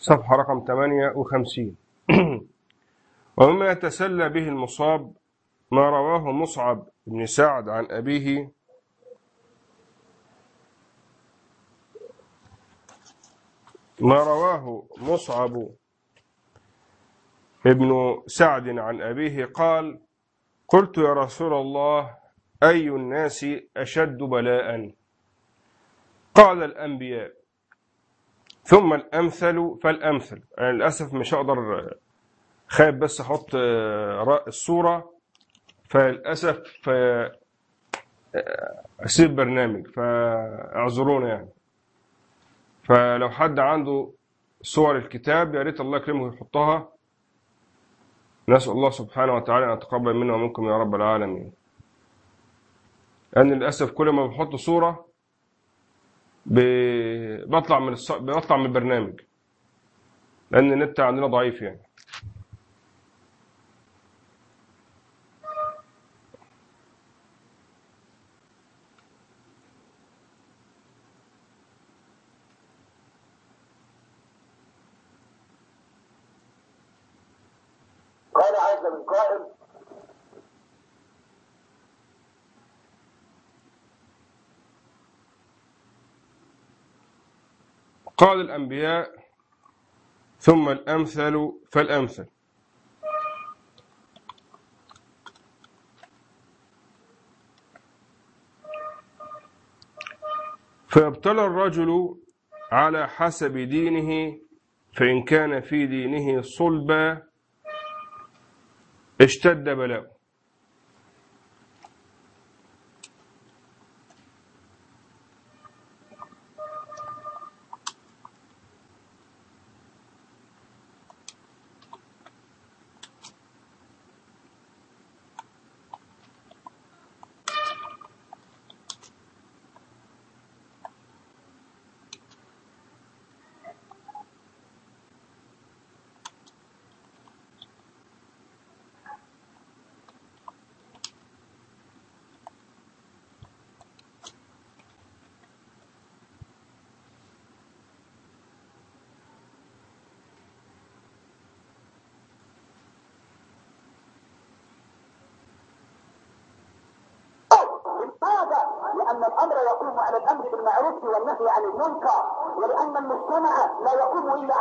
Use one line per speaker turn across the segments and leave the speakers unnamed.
صفحة رقم 58 ومما يتسلى به المصاب ما رواه مصعب بن سعد عن أبيه. ما رواه مصعب ابن سعد عن أبيه قال قلت يا رسول الله أي الناس أشد بلاء؟ قال الأنبياء. ثم الأمثل فالأمثل. يعني للأسف مش هقدر خايف بس أحط الصورة. فللأسف أسيب برنامج. فاعذرونا يعني. فلو حد عنده صور الكتاب يا ريت الله يكرمه يحطها نسأل الله سبحانه وتعالى أن يتقبل منا ومنكم يا رب العالمين. لأن للأسف كل ما بحط صورة بطلع من الص... بطلع من البرنامج. لأن النت عندنا ضعيف يعني
قال عز من قائل
قال الأنبياء ثم الأمثل فالأمثل. فيبتلى الرجل على حسب دينه فإن كان في دينه صلبا اشتد بلاؤه.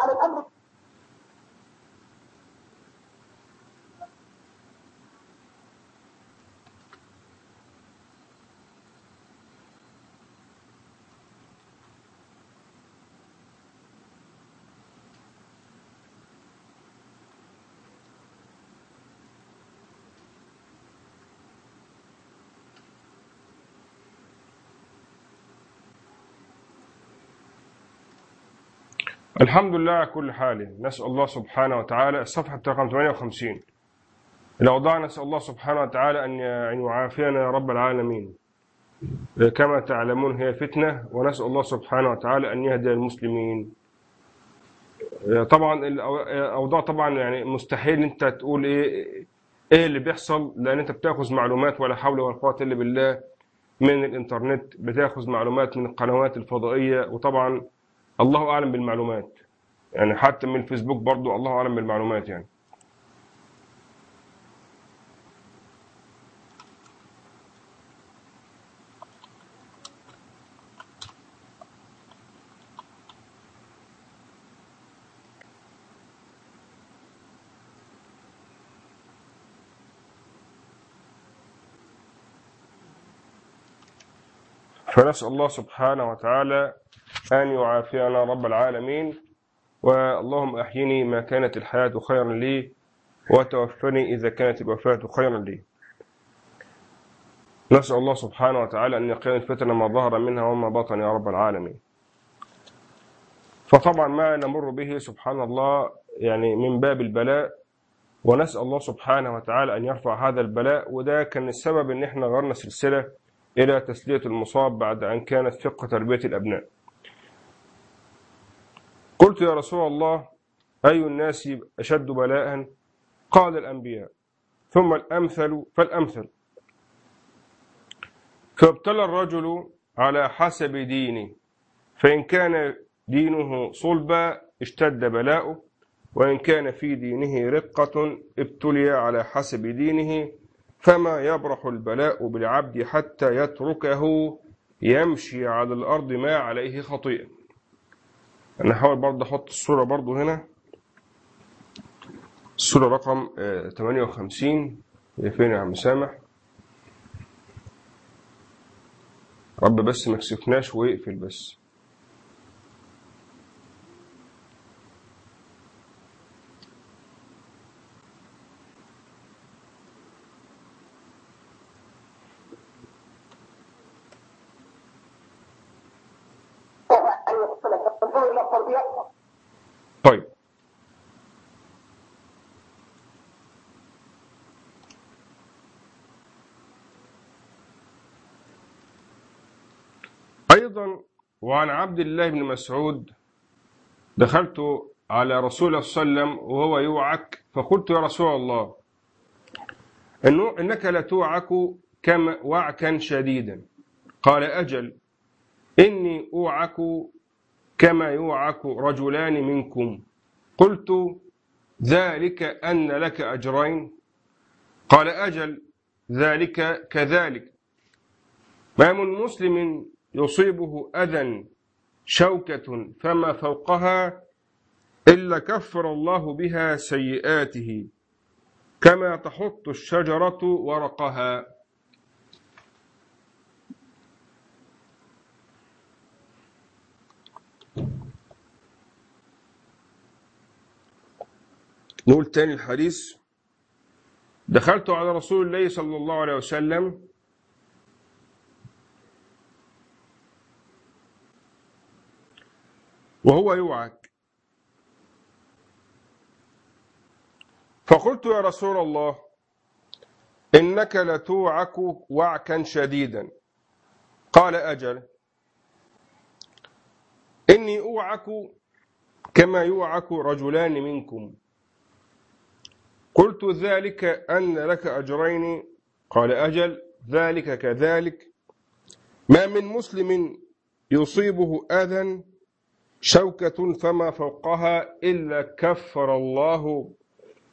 يقوم
الحمد لله على كل حال. نسأل الله سبحانه وتعالى. الصفحة رقم 58 الأوضاع نسأل الله سبحانه وتعالى أن أن يعافينا يا رب العالمين. كما تعلمون هي فتنة ونسأل الله سبحانه وتعالى أن يهدي المسلمين. طبعا الأوضاع طبعا يعني مستحيل أنت تقول إيه إيه اللي بيحصل لأن أنت بتأخذ معلومات ولا حول ولا قوة إلا بالله من الإنترنت. بتأخذ معلومات من القنوات الفضائية وطبعا الله أعلم بالمعلومات. يعني حتى من الفيسبوك برضو الله أعلم بالمعلومات يعني. فنسأل الله سبحانه وتعالى أن يعافينا رب العالمين واللهم أحيني ما كانت الحياة خيرا لي وتوفني إذا كانت الوفاة خيرا لي. نسأل الله سبحانه وتعالى أن يقين الفتن ما ظهر منها وما بطن يا رب العالمين. فطبعا ما نمر به سبحان الله يعني من باب البلاء ونسأل الله سبحانه وتعالى أن يرفع هذا البلاء وده كان السبب أن إحنا غيرنا سلسلة إلى تسلية المصاب بعد أن كانت فقه تربية الأبناء. قلت يا رسول الله أي الناس أشد بلاء؟ قال الأنبياء. ثم الأمثل فالأمثل. فابتلى الرجل على حسب دينه فإن كان دينه صلبا اشتد بلاؤه وإن كان في دينه رقة ابتلي على حسب دينه فما يبرح البلاء بالعبد حتى يتركه يمشي على الأرض ما عليه خطيئة. أنا هحاول برضه أحط الصورة برضه هنا. الصورة رقم آه، 58 هي فين يا عم سامح. رب بس ما كسفناش ويقفل بس. أيضا وعن عبد الله بن مسعود دخلت على رسول الله صلى الله عليه وسلم وهو يوعك فقلت يا رسول الله إنه إنك لتوعك كما وعكا شديدا. قال أجل إني أوعك كما يوعك رجلان منكم. قلت ذلك أن لك أجرين. قال أجل ذلك كذلك. ما من مسلم يصيبه أذى شوكة فما فوقها إلا كفر الله بها سيئاته كما تحط الشجرة ورقها. نقول تاني الحديث. دخلت على رسول الله صلى الله عليه وسلم وهو يوعك. فقلت يا رسول الله إنك لتوعك وعكا شديدا. قال أجل إني أوعك كما يوعك رجلان منكم. قلت ذلك أن لك أجرين. قال أجل ذلك كذلك. ما من مسلم يصيبه أذى شوكة فما فوقها إلا كفر الله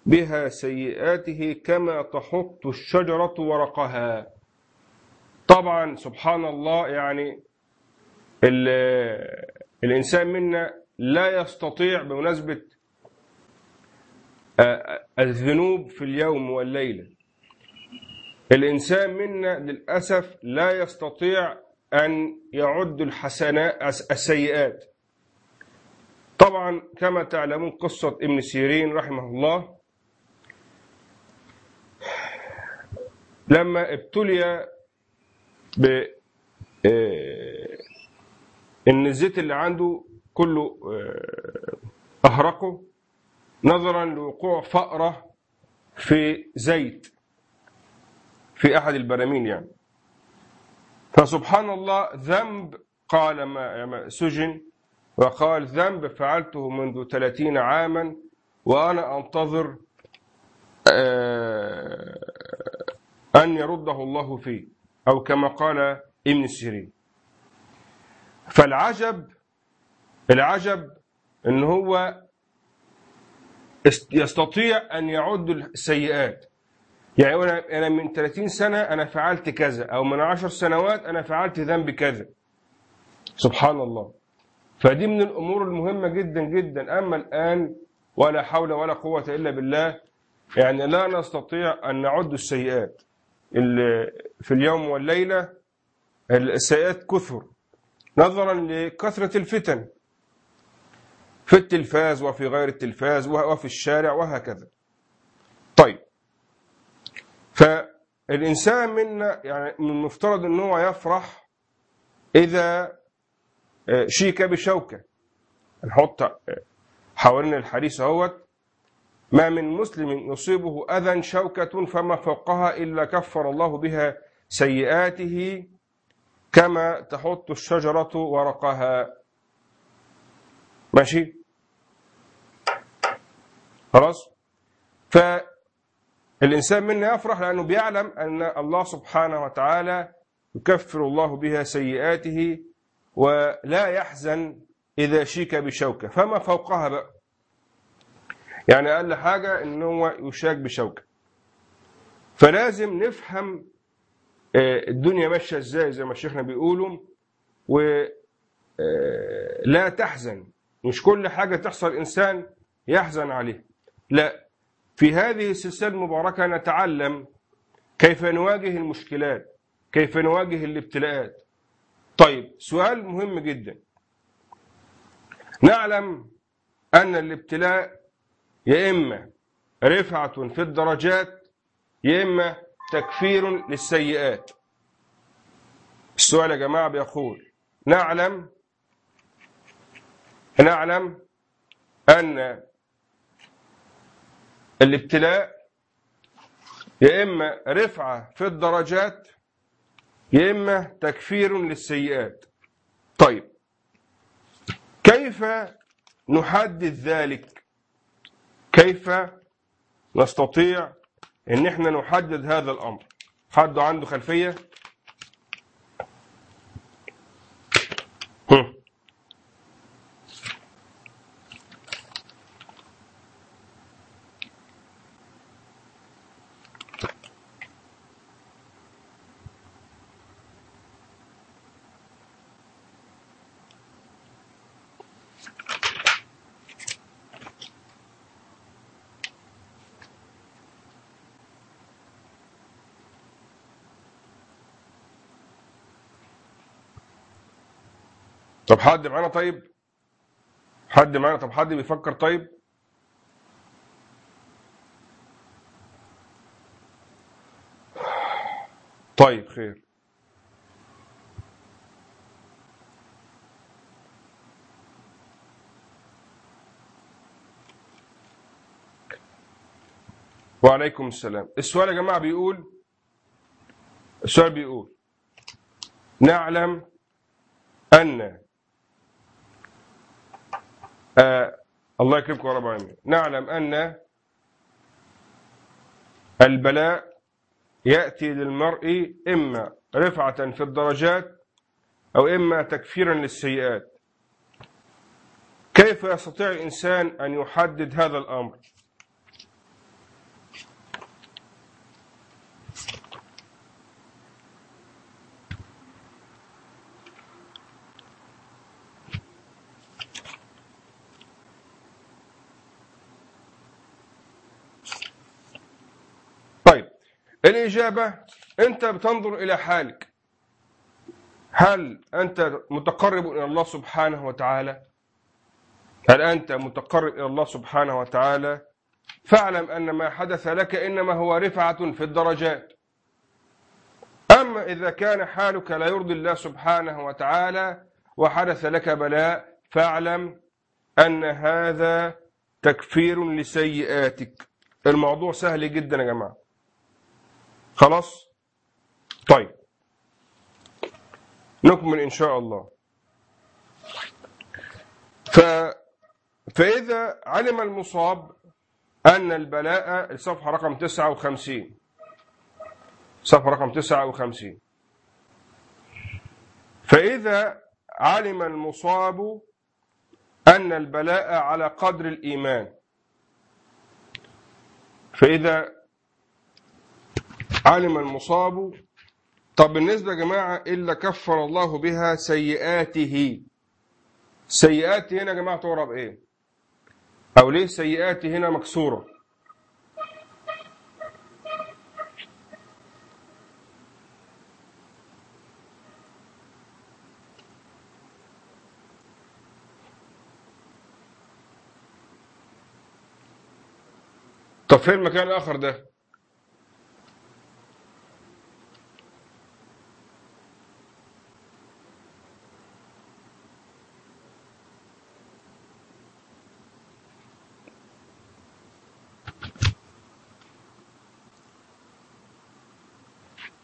بها سيئاته كما تحط الشجرة ورقها. طبعا سبحان الله يعني ال- الإنسان منا لا يستطيع بمناسبة آه، الذنوب في اليوم والليلة. الإنسان منا للأسف لا يستطيع أن يعد الحسنات السيئات. طبعا كما تعلمون قصة ابن سيرين رحمه الله. لما ابتلي ب آه، إن الزيت اللي عنده كله آه، أهرقه نظرا لوقوع فأرة في زيت في أحد البراميل يعني. فسبحان الله ذنب قال ما ما سجن وقال ذنب فعلته منذ ثلاثين عاما وأنا أنتظر آه، أن يرده الله فيه أو كما قال ابن سيرين. فالعجب العجب إن هو يستطيع أن يعد السيئات. يعني أنا أنا من 30 سنة أنا فعلت كذا أو من 10 سنوات أنا فعلت ذنب كذا. سبحان الله. فدي من الأمور المهمة جدا جدا. أما الآن ولا حول ولا قوة إلا بالله يعني لا نستطيع أن نعد السيئات اللي في اليوم والليلة. السيئات كثر. نظرا لكثرة الفتن في التلفاز وفي غير التلفاز وفي الشارع وهكذا. طيب. فالإنسان منا يعني من المفترض أنه هو يفرح إذا آه، شيك بشوكة. نحط حوالين الحديث أهوت. ما من مسلم يصيبه أذى شوكة فما فوقها إلا كفر الله بها سيئاته كما تحط الشجرة ورقها. ماشي؟ خلاص؟ فالإنسان منا يفرح لأنه بيعلم أن الله سبحانه وتعالى يكفر الله بها سيئاته ولا يحزن إذا شيك بشوكة. فما فوقها بقى؟ يعني أقل حاجة إن هو يشاك بشوكة. فلازم نفهم آه، الدنيا ماشية إزاي زي ما شيخنا بيقولوا ولا تحزن. مش كل حاجة تحصل إنسان يحزن عليه. لا في هذه السلسلة المباركة نتعلم كيف نواجه المشكلات كيف نواجه الابتلاءات طيب سؤال مهم جدا. نعلم أن الابتلاء يا إما رفعة في الدرجات يا إما تكفير للسيئات. السؤال يا جماعة بيقول نعلم نعلم أن الابتلاء يا إما رفعة في الدرجات يا إما تكفير للسيئات. طيب كيف نحدد ذلك؟ كيف نستطيع إن إحنا نحدد هذا الأمر؟ حد عنده خلفية؟ طب حد معانا طيب؟ حد معانا؟ طب حد بيفكر طيب؟ طيب خير. وعليكم السلام. السؤال يا جماعة بيقول السؤال بيقول نعلم أن آه الله يكرمكم رب العالمين. نعلم أن البلاء يأتي للمرء إما رفعة في الدرجات أو إما تكفيرا للسيئات. كيف يستطيع الإنسان أن يحدد هذا الأمر طيب الإجابة أنت بتنظر إلى حالك. هل أنت متقرب إلى الله سبحانه وتعالى؟ هل أنت متقرب إلى الله سبحانه وتعالى؟ فاعلم أن ما حدث لك إنما هو رفعة في الدرجات. أما إذا كان حالك لا يرضي الله سبحانه وتعالى وحدث لك بلاء فاعلم أن هذا تكفير لسيئاتك. الموضوع سهل جدا يا جماعة. خلاص؟ طيب. نكمل إن شاء الله. ف... فإذا علم المصاب أن البلاء الصفحة رقم 59 صفحة رقم 59 فإذا علم المصاب أن البلاء على قدر الإيمان. فإذا علم المصاب. طب بالنسبة يا جماعة إلا كفر الله بها؟ سيئاته. سيئات هنا يا جماعة تعرب إيه؟ أو ليه سيئات هنا مكسورة؟ طب فين المكان الآخر ده؟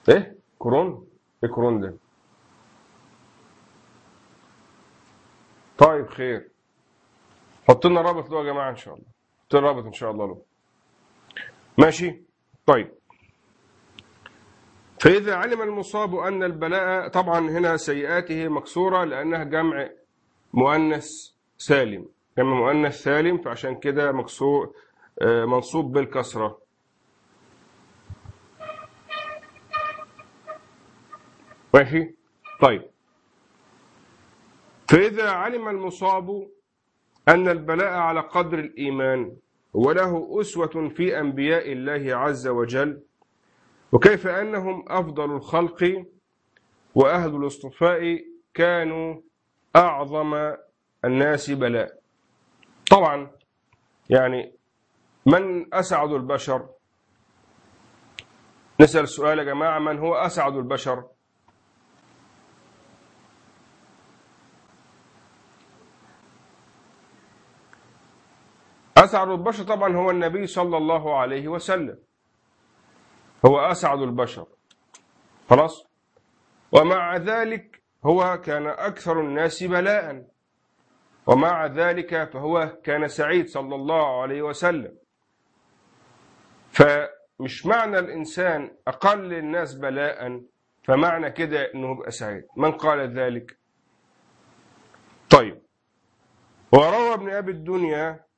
إيه؟ كورونا إيه كورونا ده؟ طيب خير. حط لنا رابط له يا جماعة إن شاء الله. حط لنا رابط إن شاء الله له. ماشي؟ طيب. فإذا علم المصاب أن البلاء طبعا هنا سيئاته مكسورة لأنها جمع مؤنث سالم. جمع مؤنث سالم فعشان كده مكسور آه، منصوب بالكسرة. ماشي؟ طيب. فإذا علم المصاب أن البلاء على قدر الإيمان وله أسوة في أنبياء الله عز وجل وكيف أنهم أفضل الخلق وأهل الاصطفاء كانوا أعظم الناس بلاء؟ طبعا يعني من أسعد البشر؟ نسأل السؤال يا جماعة من هو أسعد البشر؟ أسعد البشر طبعا هو النبي صلى الله عليه وسلم. هو أسعد البشر. خلاص؟ ومع ذلك هو كان أكثر الناس بلاء. ومع ذلك فهو كان سعيد صلى الله عليه وسلم. فمش معنى الإنسان أقل الناس بلاء فمعنى كده أنه يبقى سعيد. من قال ذلك؟ طيب. وروى ابن أبي الدنيا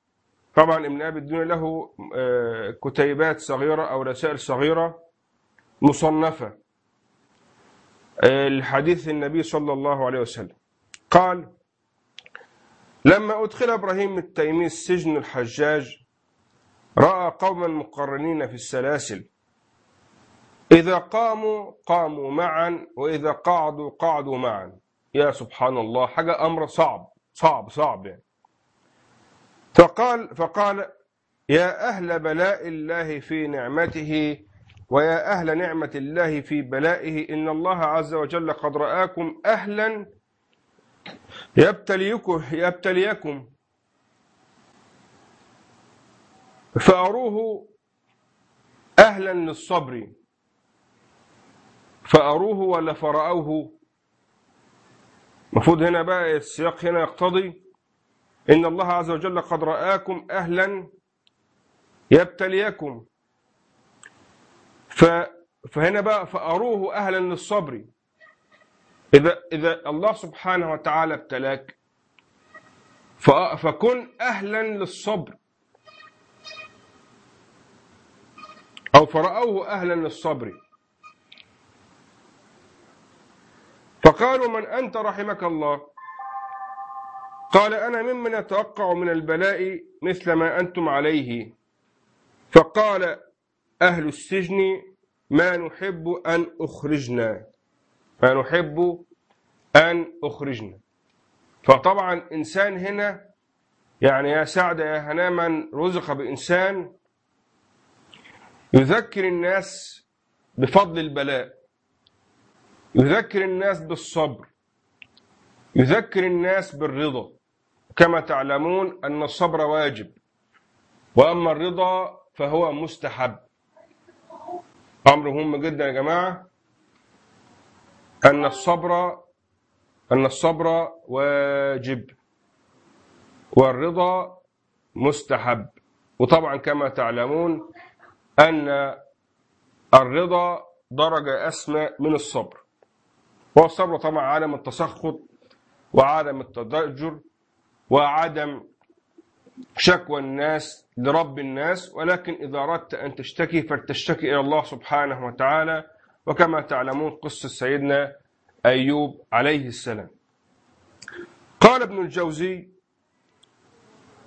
طبعا ابن أبي الدنيا له آه، كتيبات صغيرة أو رسائل صغيرة مصنفة. آه، لحديث النبي صلى الله عليه وسلم. قال لما أدخل إبراهيم التيمي السجن الحجاج رأى قوما مقرنين في السلاسل. إذا قاموا قاموا معا وإذا قعدوا قعدوا معا. يا سبحان الله حاجة أمر صعب صعب صعب يعني. فقال فقال يا أهل بلاء الله في نعمته ويا أهل نعمة الله في بلائه إن الله عز وجل قد رآكم أهلا يبتليكم يبتليكم. فأروه أهلا للصبر. فأروه ولا فرأوه. المفروض هنا بقى السياق هنا يقتضي إن الله عز وجل قد رآكم أهلا يبتليكم. فهنا بقى فأروه أهلا للصبر. إذا إذا الله سبحانه وتعالى ابتلاك فكن أهلا للصبر. أو فرأوه أهلا للصبر. فقالوا من أنت رحمك الله؟ قال أنا ممن يتوقع من البلاء مثل ما أنتم عليه. فقال أهل السجن ما نحب أن أخرجنا. ما نحب أن أخرجنا. فطبعا إنسان هنا يعني يا سعد يا هنا من رزق بإنسان يذكر الناس بفضل البلاء يذكر الناس بالصبر يذكر الناس بالرضا. كما تعلمون أن الصبر واجب وأما الرضا فهو مستحب. أمر مهم جدا يا جماعة أن الصبر أن الصبر واجب والرضا مستحب. وطبعا كما تعلمون أن الرضا درجة أسمى من الصبر. هو الصبر طبعا عدم التسخط وعدم التضجر. وعدم شكوى الناس لرب الناس ولكن إذا أردت أن تشتكي فلتشتكي إلى الله سبحانه وتعالى وكما تعلمون قصة سيدنا أيوب عليه السلام. قال ابن الجوزي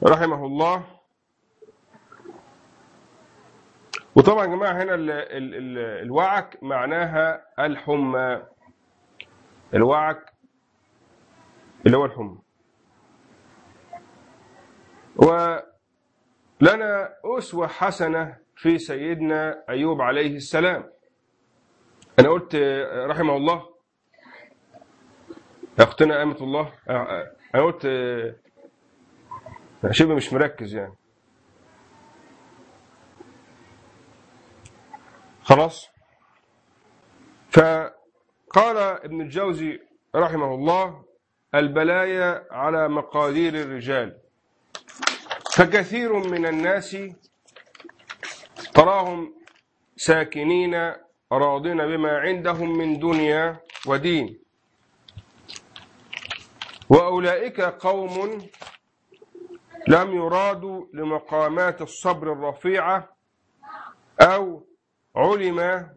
رحمه الله وطبعا يا جماعة هنا ال ال ال الوعك معناها الحمى. الوعك اللي هو الحمى. ولنا أسوة حسنة في سيدنا أيوب عليه السلام. أنا قلت رحمه الله. أختنا أمة الله. أنا قلت شبه مش مركز يعني. خلاص؟ فقال ابن الجوزي رحمه الله البلايا على مقادير الرجال. فكثير من الناس تراهم ساكنين راضين بما عندهم من دنيا ودين. وأولئك قوم لم يرادوا لمقامات الصبر الرفيعة أو علم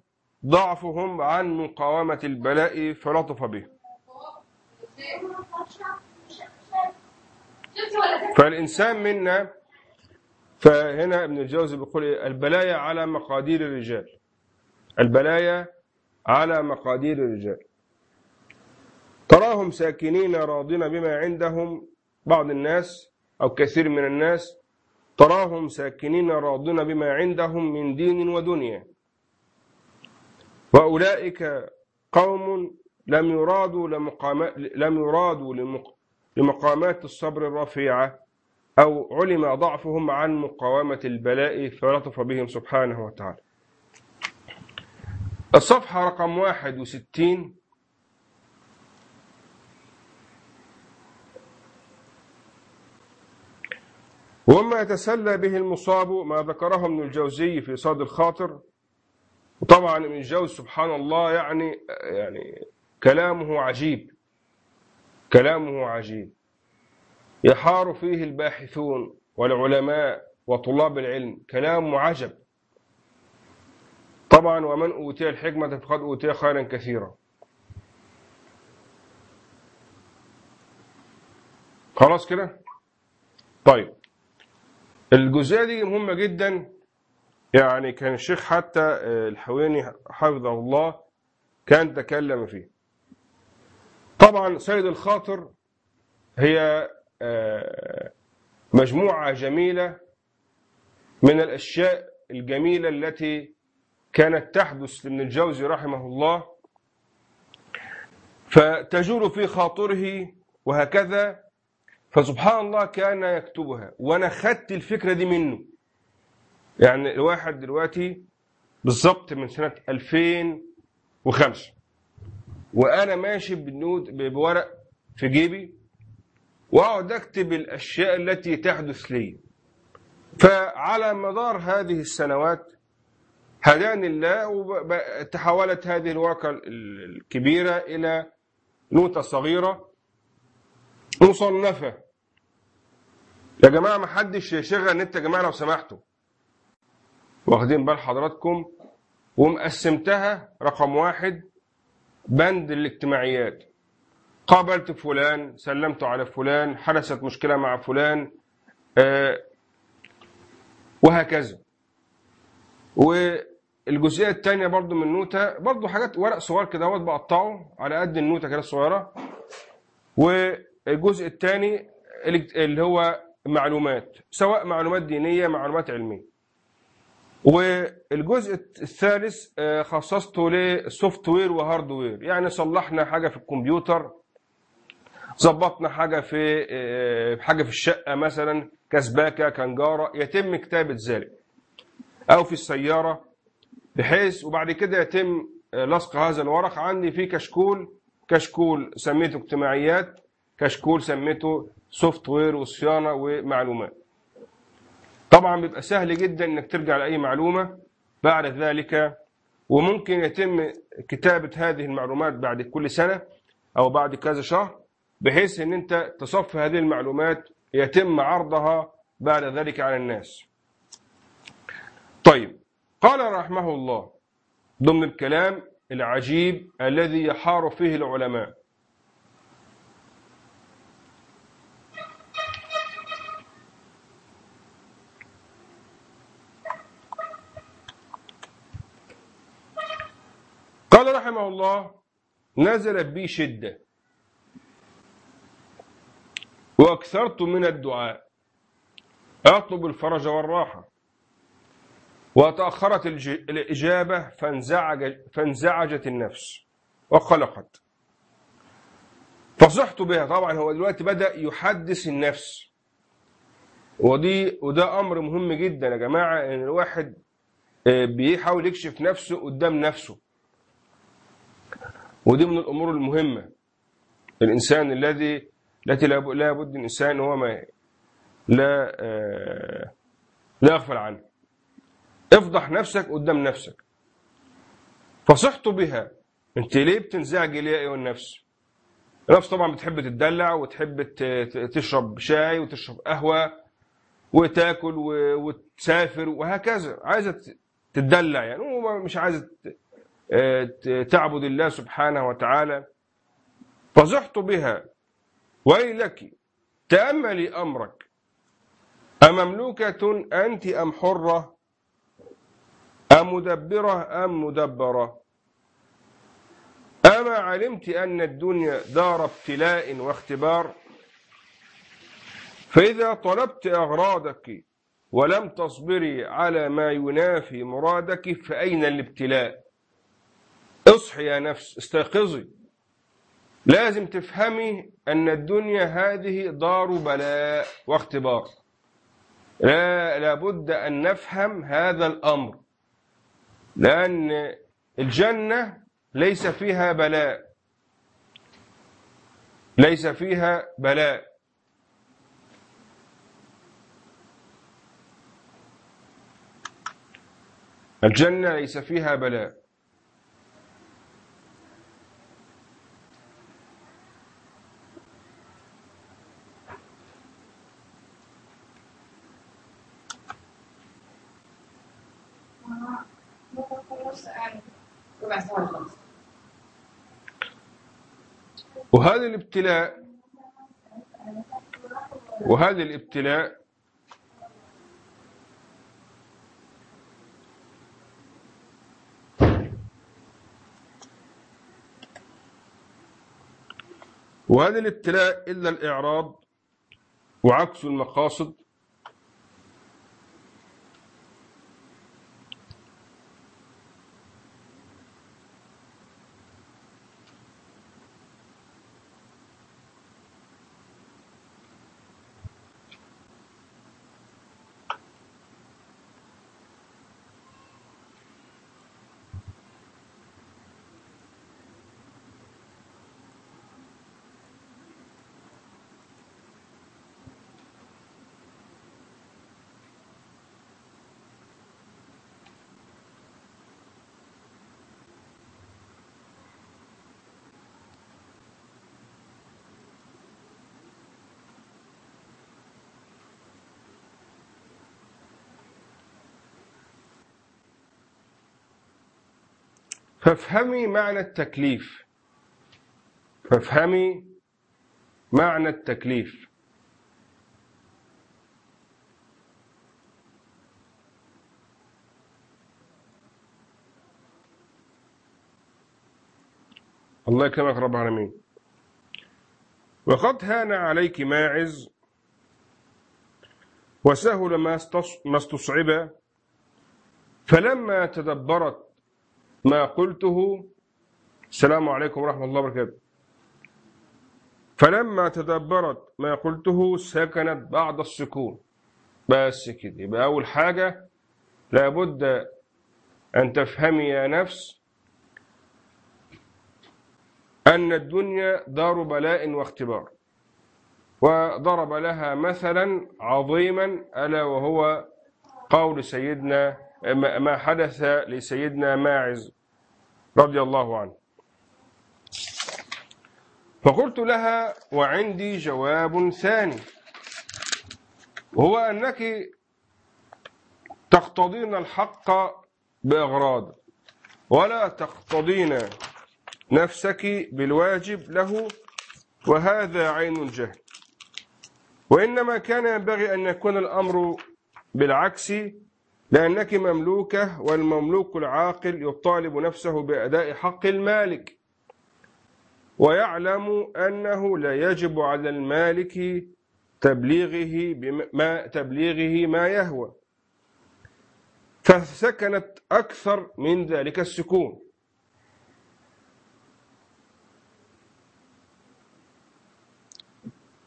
ضعفهم عن مقاومة البلاء فلطف به. فالإنسان منا فهنا ابن الجوزي بيقول إيه؟ البلايا على مقادير الرجال. البلايا على مقادير الرجال. تراهم ساكنين راضين بما عندهم بعض الناس أو كثير من الناس. تراهم ساكنين راضين بما عندهم من دين ودنيا. وأولئك قوم لم يرادوا لمقامات لم يرادوا لمقامات الصبر الرفيعة أو علم ضعفهم عن مقاومة البلاء فلطف بهم سبحانه وتعالى. الصفحة رقم واحد وستين. وما يتسلى به المصاب ما ذكره ابن الجوزي في صاد الخاطر. وطبعا ابن الجوزي سبحان الله يعني يعني كلامه عجيب. كلامه عجيب. يحار فيه الباحثون والعلماء وطلاب العلم. كلام عجب طبعا ومن أوتي الحكمة فقد أوتي خيرا كثيرا. خلاص كده؟ طيب. الجزئية دي مهمة جدا. يعني كان الشيخ حتى آه، الحويني حفظه الله كان تكلم فيه. طبعا سيد الخاطر هي آه، مجموعة جميلة من الأشياء الجميلة التي كانت تحدث لابن الجوزي رحمه الله. فتجول في خاطره وهكذا فسبحان الله كان يكتبها. وأنا خدت الفكرة دي منه. يعني الواحد دلوقتي بالظبط من سنة 2005 وأنا ماشي بالنود بورق في جيبي وأقعد أكتب الأشياء التي تحدث لي. فعلى مدار هذه السنوات هداني الله وتحولت هذه الورقه الكبيرة إلى نوتة صغيرة مصنفة. يا جماعة ما حدش يشغل النت يا جماعة لو سمحتوا. واخدين بال حضراتكم ومقسمتها رقم واحد بند الاجتماعيات. قابلت فلان سلمت على فلان حدثت مشكلة مع فلان آه وهكذا. والجزئية الثانية برضو من نوتة برضو حاجات ورق صغير كده أهوت بقطعه على قد النوتة كده صغيرة والجزء الثاني اللي هو معلومات سواء معلومات دينية معلومات علمية. والجزء الثالث آه، خصصته لل software و hardware يعني صلحنا حاجة في الكمبيوتر ظبطنا حاجة في آه، حاجة في الشقة مثلا كسباكة كنجارة يتم كتابة ذلك. أو في السيارة بحيث وبعد كده يتم آه، لصق هذا الورق. عندي في كشكول كشكول سميته اجتماعيات كشكول سميته software وصيانة ومعلومات. طبعا بيبقى سهل جدا إنك ترجع لأي معلومة بعد ذلك وممكن يتم كتابة هذه المعلومات بعد كل سنة أو بعد كذا شهر بحيث إن أنت تصفي هذه المعلومات يتم عرضها بعد ذلك على الناس. طيب قال رحمه الله ضمن الكلام العجيب الذي يحار فيه العلماء قال رحمه الله نزلت بي شدة. وأكثرت من الدعاء. أطلب الفرج والراحة. وتأخرت الإجابة فانزعج فانزعجت النفس. وقلقت فصحت بها. طبعا هو دلوقتي بدأ يحدث النفس. ودي وده أمر مهم جدا يا جماعة إن الواحد آه، بيحاول يكشف نفسه قدام نفسه. ودي من الأمور المهمة. الإنسان الذي التي لا بد الإنسان هو ما لا آه، لا يغفل عنه. افضح نفسك قدام نفسك. فصحت بها. أنت ليه بتنزعجي ليه أيها النفس؟ النفس طبعا بتحب تتدلع وتحب تشرب شاي وتشرب قهوة وتاكل وتسافر وهكذا. عايزة ت- تتدلع يعني هو مش آه، تعبد الله سبحانه وتعالى. فزحت بها. ويلك تأملي أمرك. أمملوكة أنت أم حرة؟ أم مدبرة أم مدبرة؟ أما علمت أن الدنيا دار ابتلاء واختبار؟ فإذا طلبت أغراضك ولم تصبري على ما ينافي مرادك فأين الابتلاء؟ اصحي يا نفس استيقظي. لازم تفهمي أن الدنيا هذه دار بلاء واختبار. لا لابد أن نفهم هذا الأمر. لأن الجنة ليس فيها بلاء. ليس فيها بلاء. الجنة ليس فيها بلاء. وهذا الابتلاء وهذا الابتلاء وهذا الابتلاء إلا الإعراض وعكس المقاصد فافهمي معنى التكليف. فافهمي معنى التكليف. الله يكرمك رب العالمين. وقد هان عليك ماعز وسهل ما استص- ما استصعب فلما تدبرت ما قلته السلام عليكم ورحمة الله وبركاته. فلما تدبرت ما قلته سكنت بعد السكون. بس كده. يبقى أول حاجة لابد أن تفهمي يا نفس أن الدنيا دار بلاء واختبار. وضرب لها مثلا عظيما ألا وهو قول سيدنا ما حدث لسيدنا ماعز رضي الله عنه. فقلت لها وعندي جواب ثاني وهو أنك تقتضين الحق بأغراض ولا تقتضين نفسك بالواجب له وهذا عين الجهل. وإنما كان ينبغي أن يكون الأمر بالعكس لأنك مملوكة والمملوك العاقل يطالب نفسه بأداء حق المالك. ويعلم أنه لا يجب على المالك تبليغه بما تبليغه ما يهوى. فسكنت أكثر من ذلك السكون.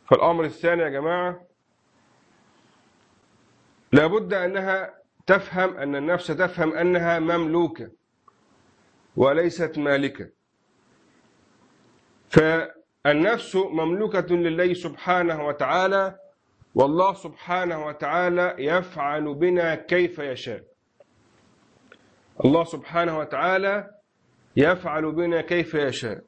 فالأمر الثاني يا جماعة لابد أنها تفهم أن النفس تفهم أنها مملوكة وليست مالكة. فالنفس مملوكة لله سبحانه وتعالى والله سبحانه وتعالى يفعل بنا كيف يشاء. الله سبحانه وتعالى يفعل بنا كيف يشاء.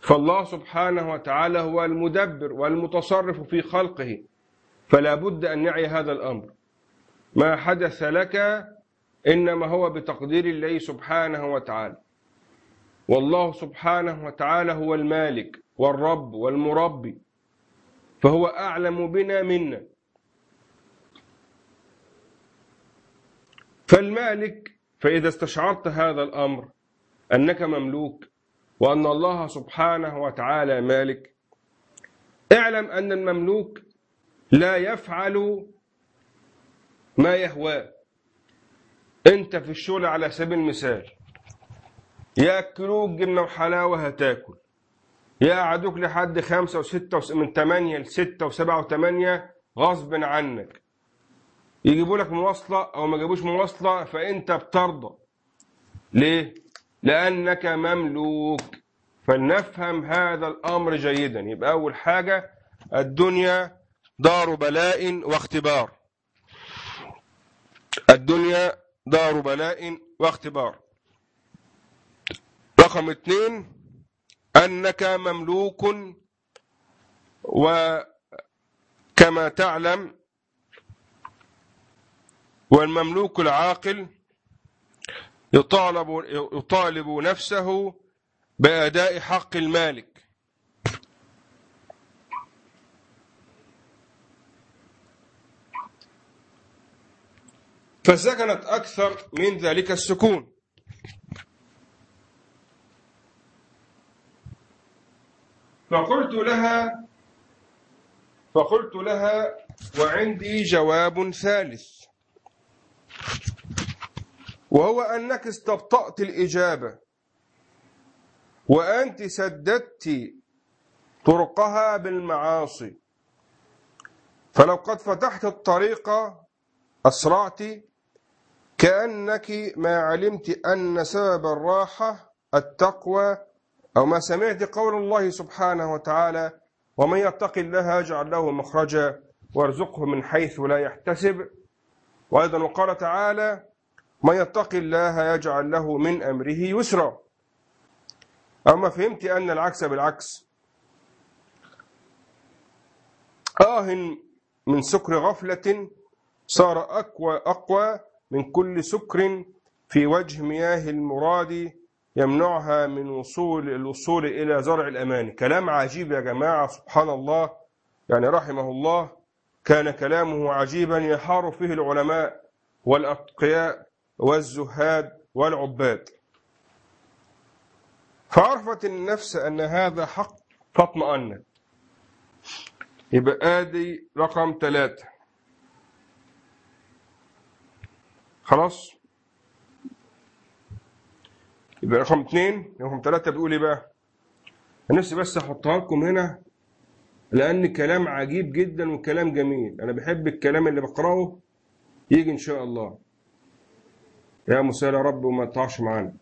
فالله سبحانه وتعالى هو المدبر والمتصرف في خلقه فلا بد أن نعي هذا الأمر. ما حدث لك إنما هو بتقدير الله سبحانه وتعالى. والله سبحانه وتعالى هو المالك والرب والمربي فهو أعلم بنا منا. فالمالك فإذا استشعرت هذا الأمر أنك مملوك وأن الله سبحانه وتعالى مالك اعلم أن المملوك لا يفعل ما يهواه أنت في الشغل على سبيل المثال. ياكلوك جبنه وحلاوة هتاكل. يقعدوك لحد خمسة وستة وس... من ثمانية لستة وسبعة وثمانية غصب عنك. يجيبوا لك مواصلة أو ما جابوش مواصلة فأنت بترضى. ليه؟ لأنك مملوك. فلنفهم هذا الأمر جيدا. يبقى أول حاجة الدنيا دار بلاء واختبار. الدنيا دار بلاء واختبار. رقم اثنين أنك مملوك وكما تعلم والمملوك العاقل يطالب يطالب نفسه بأداء حق المالك. فسكنت أكثر من ذلك السكون. فقلت لها فقلت لها وعندي جواب ثالث. وهو أنك استبطأت الإجابة وأنت سددت طرقها بالمعاصي. فلو قد فتحت الطريق أسرعت كأنك ما علمت أن سبب الراحة التقوى أو ما سمعت قول الله سبحانه وتعالى ومن يتق الله يجعل له مخرجا وارزقه من حيث لا يحتسب وأيضا وقال تعالى من يتق الله يجعل له من أمره يسرا أما فهمت أن العكس بالعكس. آه من سكر غفلة صار أقوى أقوى من كل سكر في وجه مياه المراد يمنعها من وصول الوصول إلى زرع الأمان كلام عجيب يا جماعة سبحان الله. يعني رحمه الله كان كلامه عجيبا يحار فيه العلماء والأتقياء والزهاد والعباد. فعرفت النفس أن هذا حق فاطمأنت يبقى آدي رقم ثلاثة. خلاص. يبقى رقم اثنين رقم ثلاثة بيقول إيه بقى؟ أنا نفسي بس أحطها لكم هنا لأن كلام عجيب جدا وكلام جميل. أنا بحب الكلام اللي بقرأه يجي إن شاء الله. يا مسهل يا رب وما تقطعش معانا.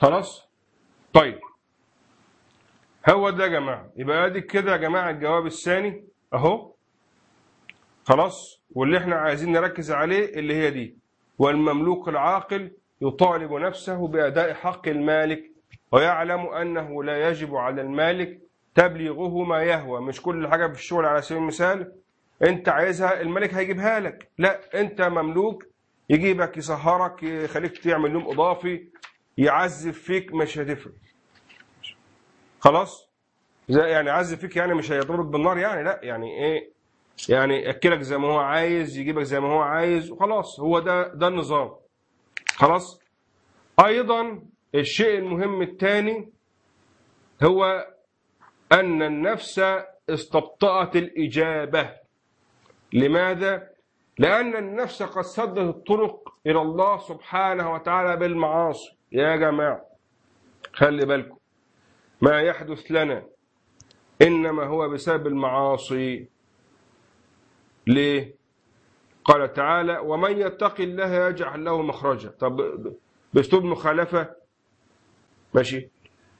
خلاص؟ طيب. هو ده يا جماعة. يبقى ادي كده يا جماعة الجواب الثاني أهو. خلاص؟ واللي إحنا عايزين نركز عليه اللي هي دي. والمملوك العاقل يطالب نفسه بأداء حق المالك ويعلم أنه لا يجب على المالك تبليغه ما يهوى. مش كل حاجة في الشغل على سبيل المثال أنت عايزها الملك هيجيبها لك. لا أنت مملوك يجيبك يسهرك يخليك تعمل يوم إضافي يعذب فيك مش هتفرق خلاص؟ يعني يعذب فيك يعني مش هيضربك بالنار يعني؟ لا يعني إيه؟ يعني يأكلك زي ما هو عايز يجيبك زي ما هو عايز وخلاص. هو ده ده النظام. خلاص؟ أيضا الشيء المهم الثاني هو أن النفس استبطأت الإجابة. لماذا؟ لأن النفس قد سدت الطرق إلى الله سبحانه وتعالى بالمعاصي. يا جماعة خلي بالكم ما يحدث لنا إنما هو بسبب المعاصي. ليه؟ قال تعالى ومن يتق الله يجعل له مخرجا. طب بأسلوب مخالفة؟ ماشي.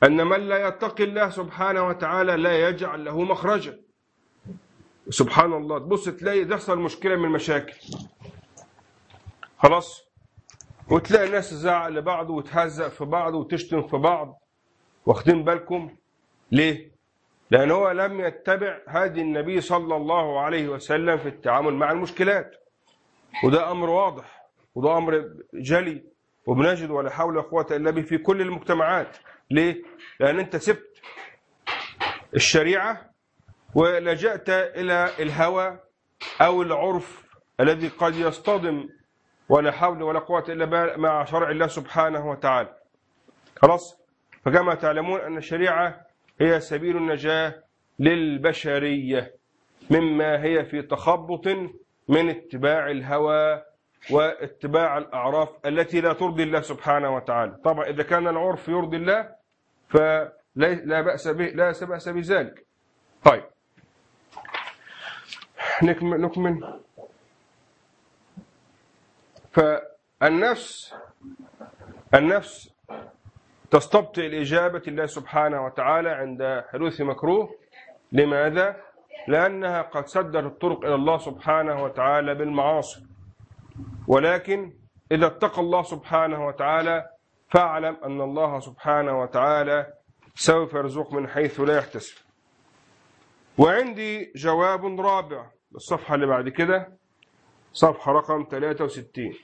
أن من لا يتقي الله سبحانه وتعالى لا يجعل له مخرجا. سبحان الله. تبص تلاقي تحصل مشكلة من المشاكل. خلاص؟ وتلاقي الناس تزعق لبعض وتهزق في بعض وتشتم في بعض. واخدين بالكم؟ ليه؟ لأن هو لم يتبع هدي النبي صلى الله عليه وسلم في التعامل مع المشكلات. وده أمر واضح وده أمر جلي وبنجد ولا حول ولا قوة إلا به في كل المجتمعات. ليه؟ لأن أنت سبت الشريعة ولجأت إلى الهوى أو العرف الذي قد يصطدم ولا حول ولا قوة إلا مع شرع الله سبحانه وتعالى. خلاص؟ فكما تعلمون أن الشريعة هي سبيل النجاة للبشرية مما هي في تخبط من اتباع الهوى واتباع الأعراف التي لا ترضي الله سبحانه وتعالى. طبعا إذا كان العرف يرضي الله فلا لا بأس به لا بأس بذلك. طيب. نكمل نكمل. فالنفس النفس تستبطئ الإجابة الله سبحانه وتعالى عند حدوث مكروه. لماذا؟ لأنها قد سدت الطرق إلى الله سبحانه وتعالى بالمعاصي. ولكن إذا اتقى الله سبحانه وتعالى فاعلم أن الله سبحانه وتعالى سوف يرزق من حيث لا يحتسب. وعندي جواب رابع الصفحة اللي بعد كده. صفحة رقم 63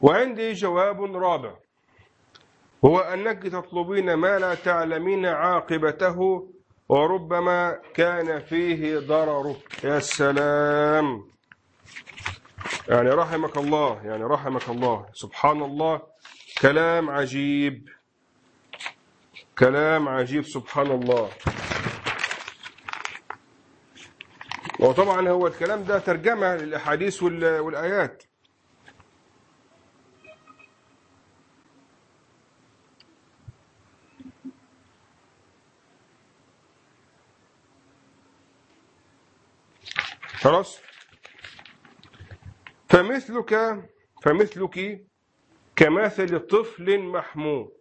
وعندي جواب رابع. هو أنك تطلبين ما لا تعلمين عاقبته وربما كان فيه ضررك يا سلام. يعني رحمك الله يعني رحمك الله. سبحان الله. كلام عجيب. كلام عجيب. سبحان الله. وطبعا هو الكلام ده ترجمة للأحاديث وال- والآيات. خلاص؟ فمثلك فمثلك كمثل طفل محموم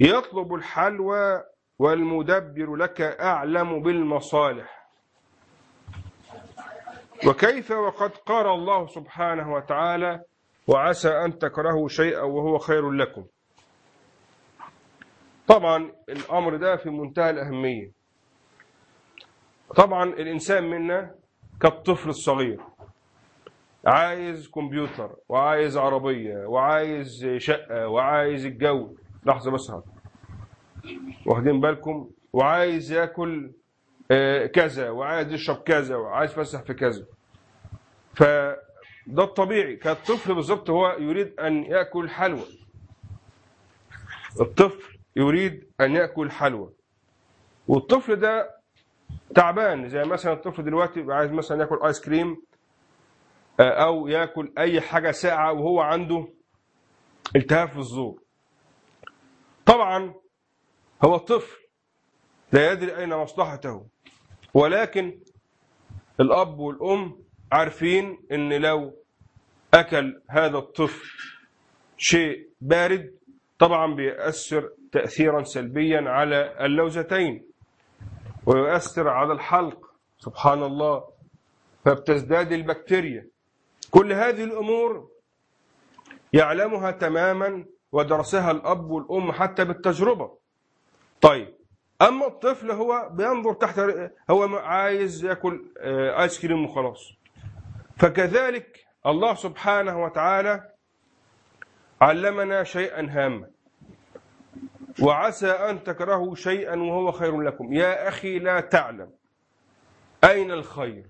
يطلب الحلوى والمدبر لك أعلم بالمصالح. وكيف وقد قال الله سبحانه وتعالى وعسى أن تكرهوا شيئا وهو خير لكم. طبعا الأمر ده في منتهى الأهمية. طبعا الإنسان منا كالطفل الصغير. عايز كمبيوتر وعايز عربية وعايز شقة وعايز الجو. لحظة بس هذا. واخدين بالكم؟ وعايز ياكل آه، كذا وعايز يشرب كذا وعايز يفسح في كذا. فده الطبيعي. كالطفل بالظبط هو يريد أن يأكل حلوى الطفل يريد أن يأكل حلوى والطفل ده تعبان زي مثلا الطفل دلوقتي عايز مثلا ياكل ايس كريم آه، أو ياكل أي حاجة ساقعة وهو عنده التهاب في الزور. طبعا هو طفل لا يدري أين مصلحته ولكن الأب والأم عارفين إن لو أكل هذا الطفل شيء بارد طبعا بيأثر تأثيرا سلبيا على اللوزتين. ويؤثر على الحلق سبحان الله فبتزداد البكتيريا. كل هذه الأمور يعلمها تماما ودرسها الأب والأم حتى بالتجربة. طيب أما الطفل هو بينظر تحت هو عايز يأكل آه، آيس كريم وخلاص. فكذلك الله سبحانه وتعالى علمنا شيئا هاما. وعسى أن تكرهوا شيئا وهو خير لكم. يا أخي لا تعلم أين الخير.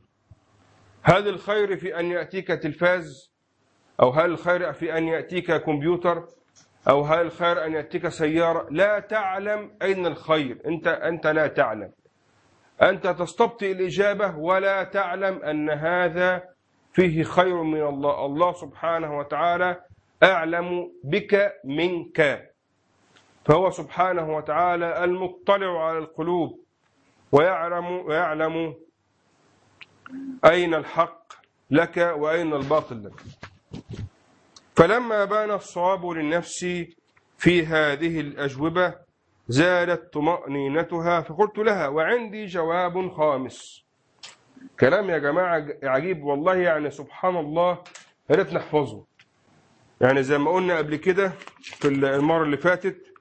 هل الخير في أن يأتيك تلفاز؟ أو هل الخير في أن يأتيك كمبيوتر؟ أو هل الخير أن يأتيك سيارة؟ لا تعلم أين الخير. أنت أنت لا تعلم. أنت تستبطئ الإجابة ولا تعلم أن هذا فيه خير من الله. الله سبحانه وتعالى أعلم بك منك. فهو سبحانه وتعالى المطلع على القلوب ويعلم ويعلم أين الحق لك وأين الباطل لك. فلما بان الصواب للنفس في هذه الأجوبة زالت طمأنينتها فقلت لها وعندي جواب خامس. كلام يا جماعة عجيب والله يعني سبحان الله يا ريت نحفظه. يعني زي ما قلنا قبل كده في المرة اللي فاتت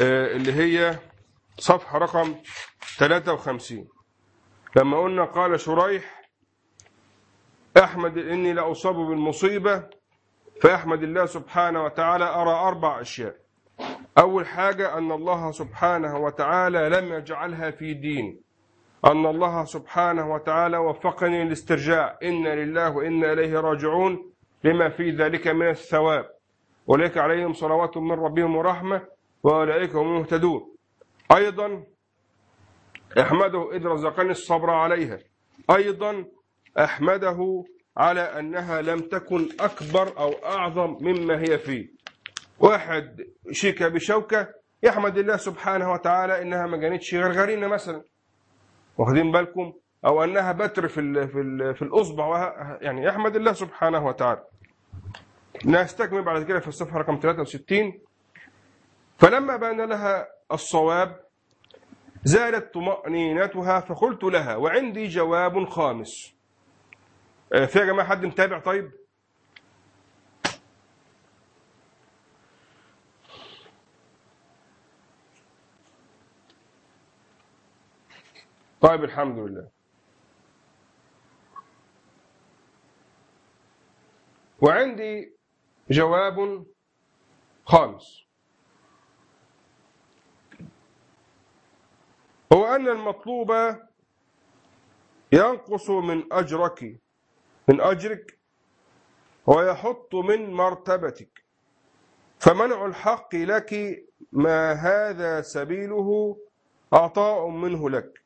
اللي هي صفحة رقم 53 لما قلنا قال شريح أحمد إني لأصاب بالمصيبة فأحمد الله سبحانه وتعالى أرى أربع أشياء. أول حاجة أن الله سبحانه وتعالى لم يجعلها في دين. أن الله سبحانه وتعالى وفقني للاسترجاع. إنا لله وإنا إليه راجعون لما في ذلك من الثواب. أولئك عليهم صلوات من ربهم ورحمة. وأولئك هم المهتدون أيضا أحمده إذ رزقني الصبر عليها. أيضا أحمده على أنها لم تكن أكبر أو أعظم مما هي فيه. واحد شيك بشوكة يحمد الله سبحانه وتعالى إنها ما كانتش غرغرينة مثلا. واخدين بالكم؟ أو أنها بتر في ال في ال في الأصبع. يعني يحمد الله سبحانه وتعالى. نستكمل بعد كده في الصفحة رقم 63 فلما بان لها الصواب زالت طمأنينتها فقلت لها وعندي جواب خامس. آه، في يا جماعة حد متابع؟ طيب. طيب الحمد لله. وعندي جواب خامس. هو أن المطلوب ينقص من أجرك من أجرك ويحط من مرتبتك. فمنع الحق لك ما هذا سبيله عطاء منه لك.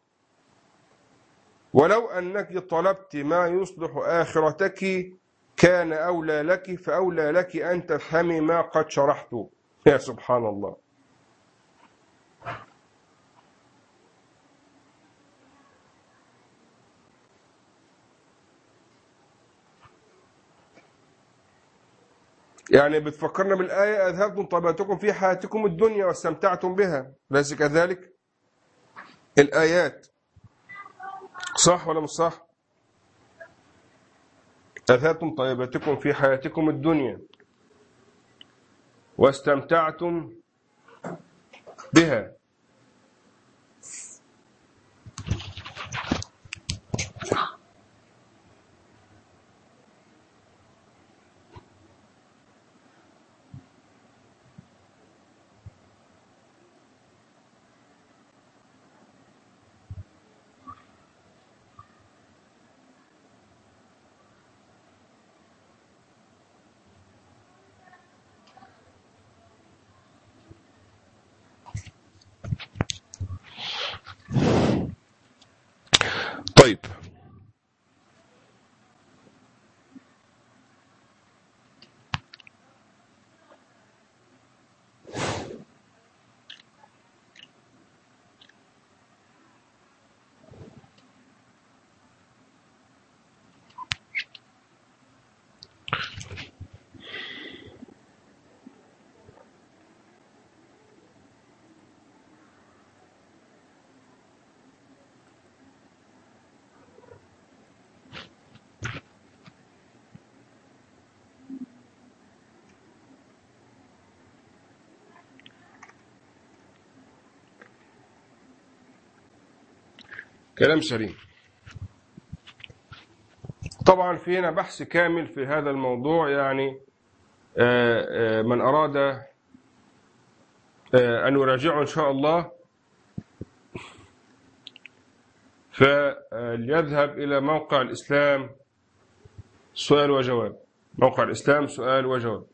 ولو أنك طلبت ما يصلح آخرتك كان أولى لك فأولى لك أن تفهمي ما قد شرحت يا سبحان الله. يعني بتفكرنا بالآية أذهبتم طبيعتكم في حياتكم الدنيا واستمتعتم بها أليس كذلك؟ الآيات صح ولا مش صح؟ أذهبتم طيباتكم في حياتكم الدنيا واستمتعتم بها طيب كلام سليم. طبعا في هنا بحث كامل في هذا الموضوع يعني آه، آه، من أراد آه، أن يراجعه إن شاء الله. فليذهب إلى موقع الإسلام سؤال وجواب. موقع الإسلام سؤال وجواب.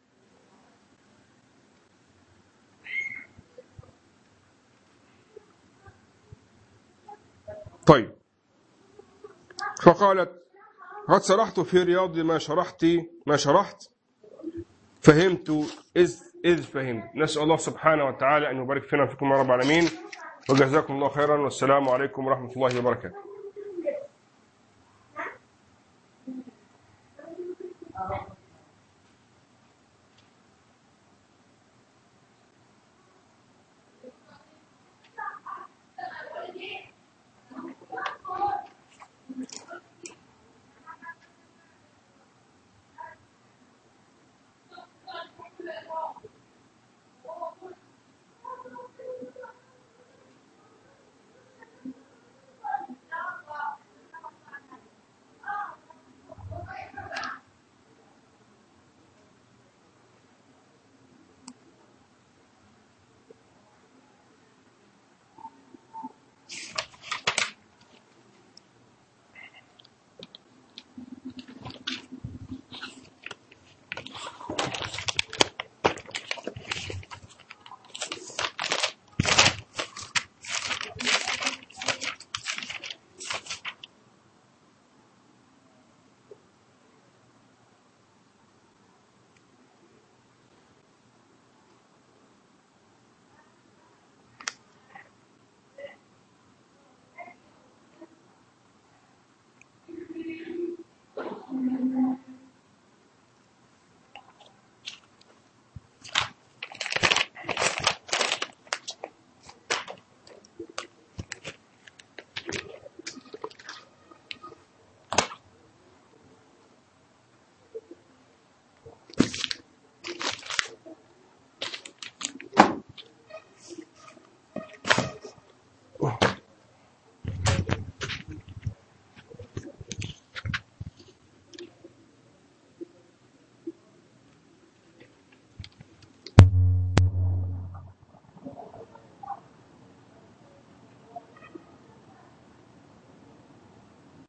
طيب. فقالت قد سرحت في رياض ما شرحت ما شرحت فهمت إذ إذ فهمت. نسأل الله سبحانه وتعالى أن يبارك فينا وفيكم يا رب العالمين. وجزاكم الله خيرا. والسلام عليكم ورحمة الله وبركاته.